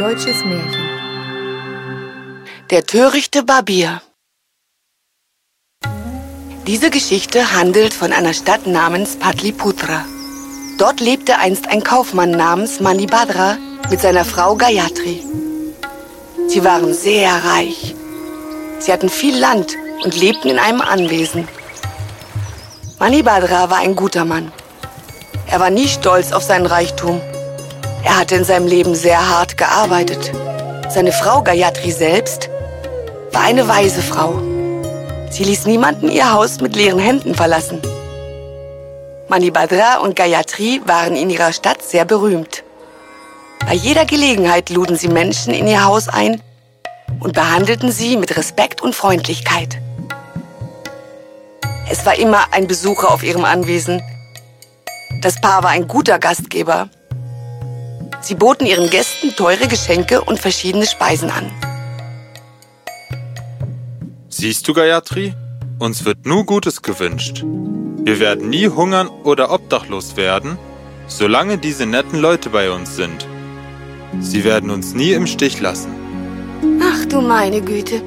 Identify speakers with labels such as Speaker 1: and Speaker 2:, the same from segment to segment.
Speaker 1: deutsches Märchen.
Speaker 2: Der törichte Barbier. Diese Geschichte handelt von einer Stadt namens Patliputra. Dort lebte einst ein Kaufmann namens Manibhadra mit seiner Frau Gayatri. Sie waren sehr reich. Sie hatten viel Land und lebten in einem Anwesen. Manibhadra war ein guter Mann. Er war nie stolz auf seinen Reichtum. Er hatte in seinem Leben sehr hart gearbeitet. Seine Frau Gayatri selbst war eine weise Frau. Sie ließ niemanden ihr Haus mit leeren Händen verlassen. Manibhadra und Gayatri waren in ihrer Stadt sehr berühmt. Bei jeder Gelegenheit luden sie Menschen in ihr Haus ein und behandelten sie mit Respekt und Freundlichkeit. Es war immer ein Besucher auf ihrem Anwesen. Das Paar war ein guter Gastgeber. Sie boten ihren Gästen teure Geschenke und verschiedene Speisen an.
Speaker 3: Siehst du, Gayatri? Uns wird nur Gutes gewünscht. Wir werden nie hungern oder obdachlos werden, solange diese netten Leute bei uns sind. Sie werden uns nie im Stich lassen.
Speaker 2: Ach du meine Güte,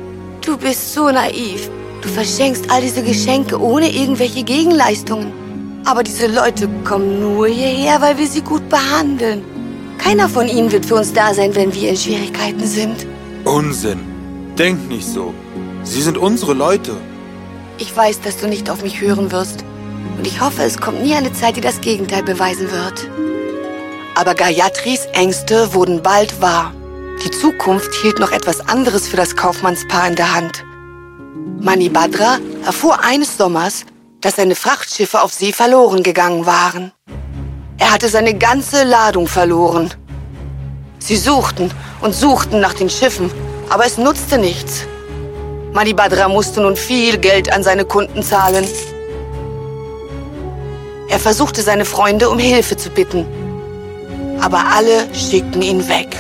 Speaker 2: du bist so naiv. Du verschenkst all diese Geschenke ohne irgendwelche Gegenleistungen. Aber diese Leute kommen nur hierher, weil wir sie gut behandeln. Keiner von ihnen wird für uns da sein, wenn wir in Schwierigkeiten sind.
Speaker 3: Unsinn. Denk nicht so. Sie sind unsere Leute.
Speaker 2: Ich weiß, dass du nicht auf mich hören wirst. Und ich hoffe, es kommt nie eine Zeit, die das Gegenteil beweisen wird. Aber Gayatris Ängste wurden bald wahr. Die Zukunft hielt noch etwas anderes für das Kaufmannspaar in der Hand. Manibhadra erfuhr eines Sommers, dass seine Frachtschiffe auf See verloren gegangen waren. Er hatte seine ganze Ladung verloren. Sie suchten und suchten nach den Schiffen, aber es nutzte nichts. Manibhadra musste nun viel Geld an seine Kunden zahlen. Er versuchte seine Freunde um Hilfe zu bitten, aber alle schickten ihn weg.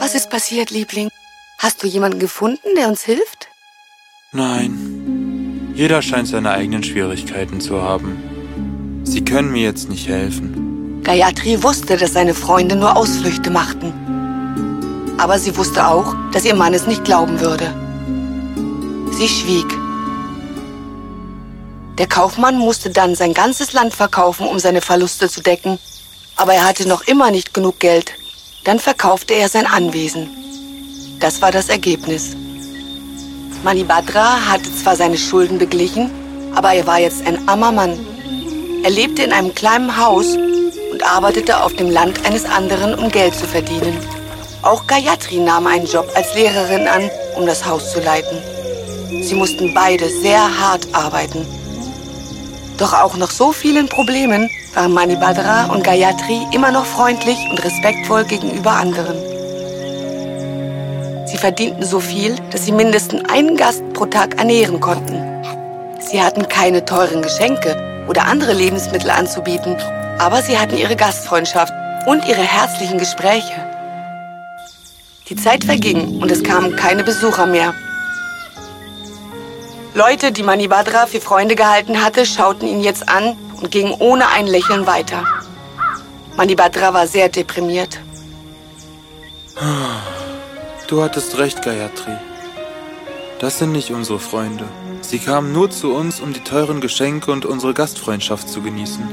Speaker 2: Was ist passiert, Liebling? Hast du jemanden gefunden, der uns hilft?
Speaker 3: Nein. Jeder scheint seine eigenen Schwierigkeiten zu haben. Sie können mir jetzt nicht helfen.
Speaker 2: Gayatri wusste, dass seine Freunde nur Ausflüchte machten. Aber sie wusste auch, dass ihr Mann es nicht glauben würde. Sie schwieg. Der Kaufmann musste dann sein ganzes Land verkaufen, um seine Verluste zu decken. Aber er hatte noch immer nicht genug Geld. Dann verkaufte er sein Anwesen. Das war das Ergebnis. Manibhadra hatte zwar seine Schulden beglichen, aber er war jetzt ein armer Mann. Er lebte in einem kleinen Haus und arbeitete auf dem Land eines anderen, um Geld zu verdienen. Auch Gayatri nahm einen Job als Lehrerin an, um das Haus zu leiten. Sie mussten beide sehr hart arbeiten. Doch auch nach so vielen Problemen waren Manibhadra und Gayatri immer noch freundlich und respektvoll gegenüber anderen. Sie verdienten so viel, dass sie mindestens einen Gast pro Tag ernähren konnten. Sie hatten keine teuren Geschenke oder andere Lebensmittel anzubieten, aber sie hatten ihre Gastfreundschaft und ihre herzlichen Gespräche. Die Zeit verging und es kamen keine Besucher mehr. Leute, die Manibhadra für Freunde gehalten hatte, schauten ihn jetzt an und gingen ohne ein Lächeln weiter. Manibhadra war sehr deprimiert.
Speaker 3: Du hattest recht, Gayatri. Das sind nicht unsere Freunde. Sie kamen nur zu uns, um die teuren Geschenke und unsere Gastfreundschaft zu genießen.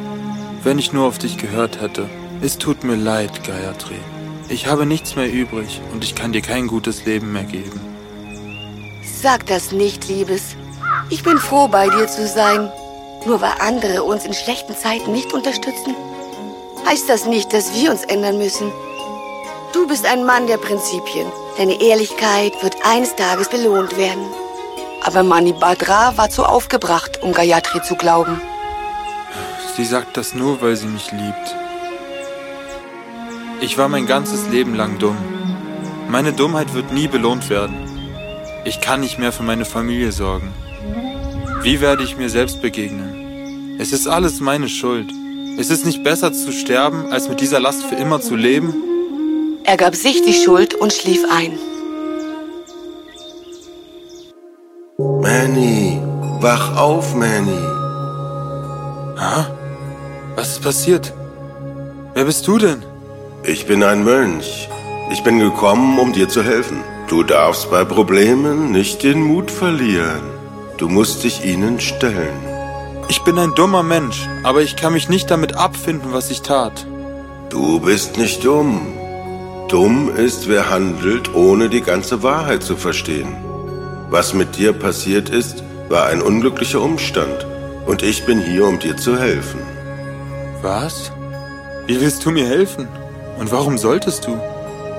Speaker 3: Wenn ich nur auf dich gehört hätte. Es tut mir leid, Gayatri. Ich habe nichts mehr übrig und ich kann dir kein gutes Leben mehr geben.
Speaker 2: Sag das nicht, Liebes. Ich bin froh, bei dir zu sein. Nur weil andere uns in schlechten Zeiten nicht unterstützen, heißt das nicht, dass wir uns ändern müssen. Du bist ein Mann der Prinzipien. Deine Ehrlichkeit wird eines Tages belohnt werden. Aber Manibhadra war zu aufgebracht, um Gayatri zu glauben.
Speaker 3: Sie sagt das nur, weil sie mich liebt. Ich war mein ganzes Leben lang dumm. Meine Dummheit wird nie belohnt werden. Ich kann nicht mehr für meine Familie sorgen. Wie werde ich mir selbst begegnen? Es ist alles meine Schuld. Ist es nicht besser zu sterben, als mit dieser Last für immer zu leben?
Speaker 2: Er gab sich die Schuld und schlief ein.
Speaker 4: Manny, wach auf, Manny.
Speaker 3: Ha? Was ist passiert? Wer bist du denn?
Speaker 4: Ich bin ein Mönch. Ich bin gekommen, um dir zu helfen. Du darfst bei Problemen nicht den Mut verlieren. Du musst dich ihnen stellen.
Speaker 3: Ich bin ein dummer Mensch, aber ich kann mich nicht damit abfinden, was ich tat.
Speaker 4: Du bist nicht dumm. Dumm ist, wer handelt, ohne die ganze Wahrheit zu verstehen. Was mit dir passiert ist, war ein unglücklicher Umstand. Und ich bin hier, um dir zu helfen.
Speaker 3: Was? Wie willst du mir helfen? Und warum solltest du?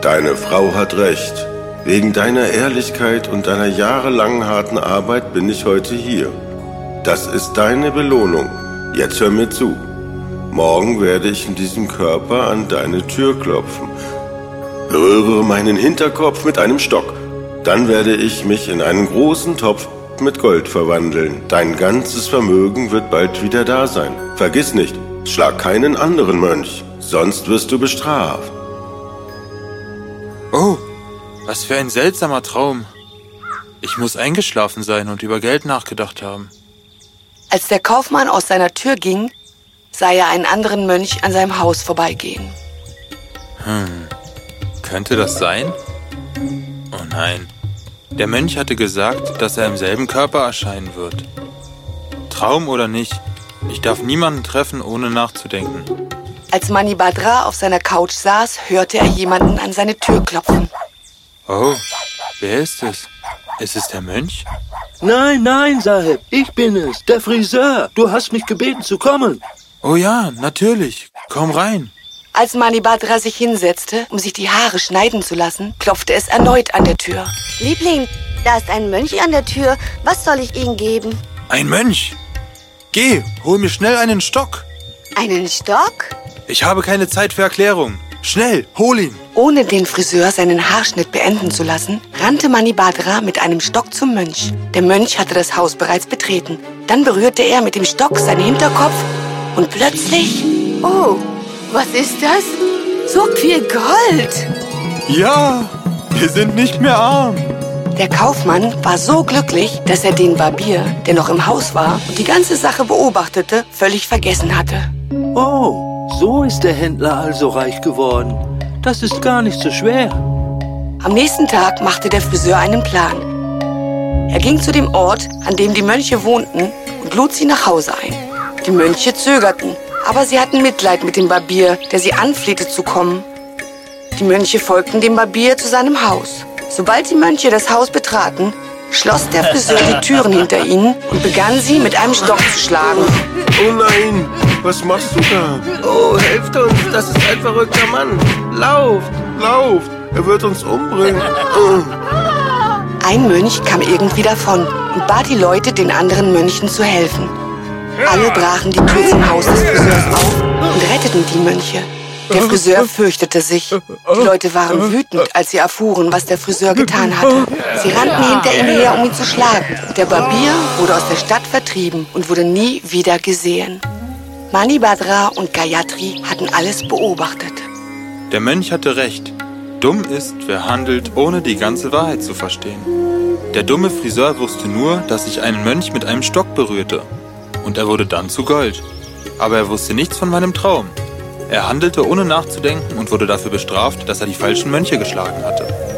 Speaker 4: Deine Frau hat recht. Wegen deiner Ehrlichkeit und deiner jahrelangen harten Arbeit bin ich heute hier. Das ist deine Belohnung. Jetzt hör mir zu. Morgen werde ich in diesem Körper an deine Tür klopfen. Berühre meinen Hinterkopf mit einem Stock. Dann werde ich mich in einen großen Topf mit Gold verwandeln. Dein ganzes Vermögen wird bald wieder da sein. Vergiss nicht, schlag keinen anderen Mönch, sonst wirst du bestraft.
Speaker 3: Oh, was für ein seltsamer Traum. Ich muss eingeschlafen sein und über Geld nachgedacht haben.
Speaker 2: Als der Kaufmann aus seiner Tür ging, sah er einen anderen Mönch an seinem Haus vorbeigehen.
Speaker 3: Hm, könnte das sein? Oh nein, der Mönch hatte gesagt, dass er im selben Körper erscheinen wird. Traum oder nicht, ich darf niemanden treffen, ohne nachzudenken.
Speaker 2: Als Manibadra auf seiner Couch saß, hörte er jemanden an seine Tür klopfen.
Speaker 3: Oh, wer ist es? Ist es der Mönch?
Speaker 1: Nein, nein, Sahib, ich bin es, der Friseur. Du hast mich gebeten zu kommen.
Speaker 3: Oh ja, natürlich. Komm rein.
Speaker 2: Als Manibadra sich hinsetzte, um sich die Haare schneiden zu lassen, klopfte es erneut an der Tür.
Speaker 5: Liebling, da ist ein Mönch an der Tür. Was soll ich Ihnen geben?
Speaker 3: Ein Mönch. Geh, hol mir schnell einen Stock.
Speaker 5: Einen Stock?
Speaker 3: Ich habe keine Zeit für Erklärung. Schnell, hol ihn.
Speaker 2: Ohne den Friseur seinen Haarschnitt beenden zu lassen, rannte Manibadra mit einem Stock zum Mönch. Der Mönch hatte das Haus bereits betreten. Dann berührte er mit dem Stock seinen Hinterkopf und plötzlich...
Speaker 5: Oh, was ist das? So viel Gold!
Speaker 3: Ja, wir sind nicht mehr arm.
Speaker 2: Der Kaufmann war so glücklich, dass er den Barbier, der noch im Haus war und die ganze Sache beobachtete, völlig vergessen hatte.
Speaker 1: Oh, so ist der Händler also reich geworden. Das ist gar nicht so schwer.
Speaker 2: Am nächsten Tag machte der Friseur einen Plan. Er ging zu dem Ort, an dem die Mönche wohnten, und lud sie nach Hause ein. Die Mönche zögerten, aber sie hatten Mitleid mit dem Barbier, der sie anflehte zu kommen. Die Mönche folgten dem Barbier zu seinem Haus. Sobald die Mönche das Haus betraten, schloss der Friseur die Türen hinter ihnen und begann sie mit einem Stock zu schlagen.
Speaker 4: Oh nein, was machst du da? Oh, helft uns, das ist ein verrückter Mann. Lauft, lauft, er wird uns umbringen. Oh.
Speaker 2: Ein Mönch kam irgendwie davon und bat die Leute, den anderen Mönchen zu helfen. Alle brachen die Tür zum Haus des Friseurs auf und retteten die Mönche. Der Friseur fürchtete sich. Die Leute waren wütend, als sie erfuhren, was der Friseur getan hatte. Sie rannten hinter ihm her, um ihn zu schlagen. Der Barbier wurde aus der Stadt vertrieben und wurde nie wieder gesehen. Manibadra und Gayatri hatten alles beobachtet.
Speaker 3: Der Mönch hatte recht. Dumm ist, wer handelt, ohne die ganze Wahrheit zu verstehen. Der dumme Friseur wusste nur, dass ich einen Mönch mit einem Stock berührte. Und er wurde dann zu Gold. Aber er wusste nichts von meinem Traum. Er handelte ohne nachzudenken und wurde dafür bestraft, dass er die falschen Mönche geschlagen hatte.